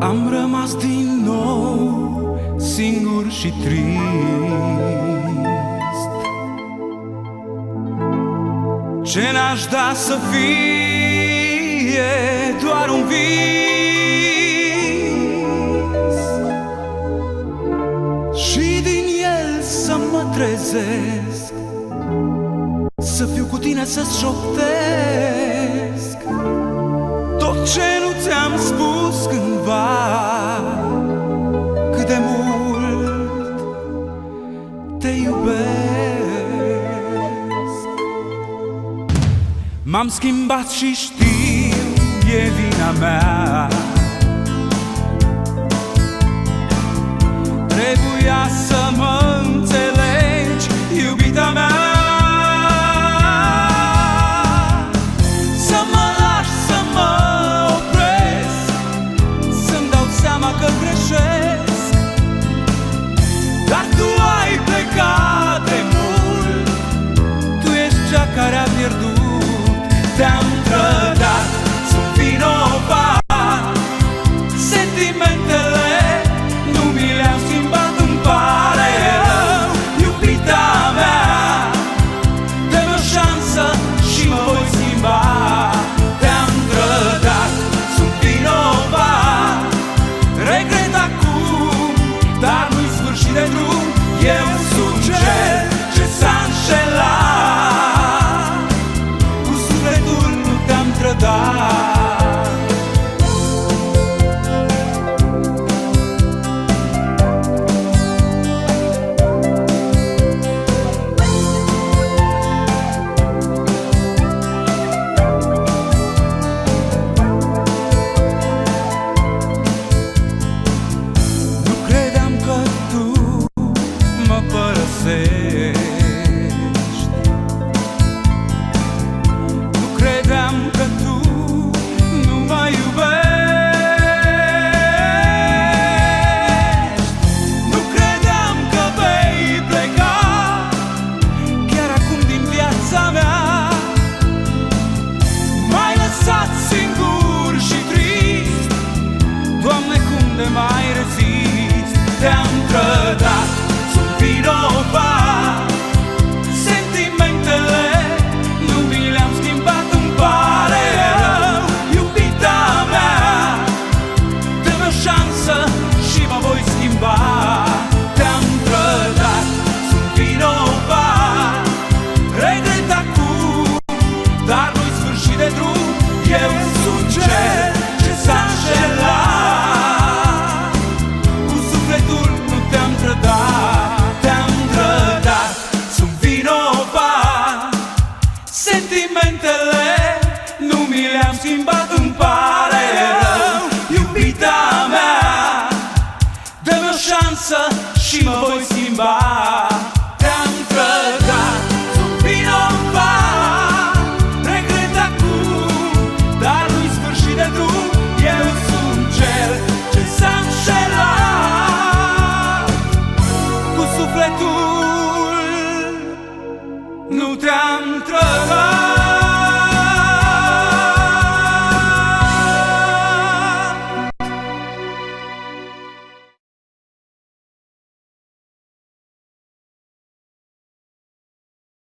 Am rămas din nou singur și trist. Ce n-aș da să fiu e doar un vis. Și din el să mă trezesc Să fiu cu tine să-ți șoptesc Tot ce nu ți-am spus cândva Cât de mult te iubesc. M-am schimbat și știu piedina mea. Trebuia să chance. Nu te-am trădat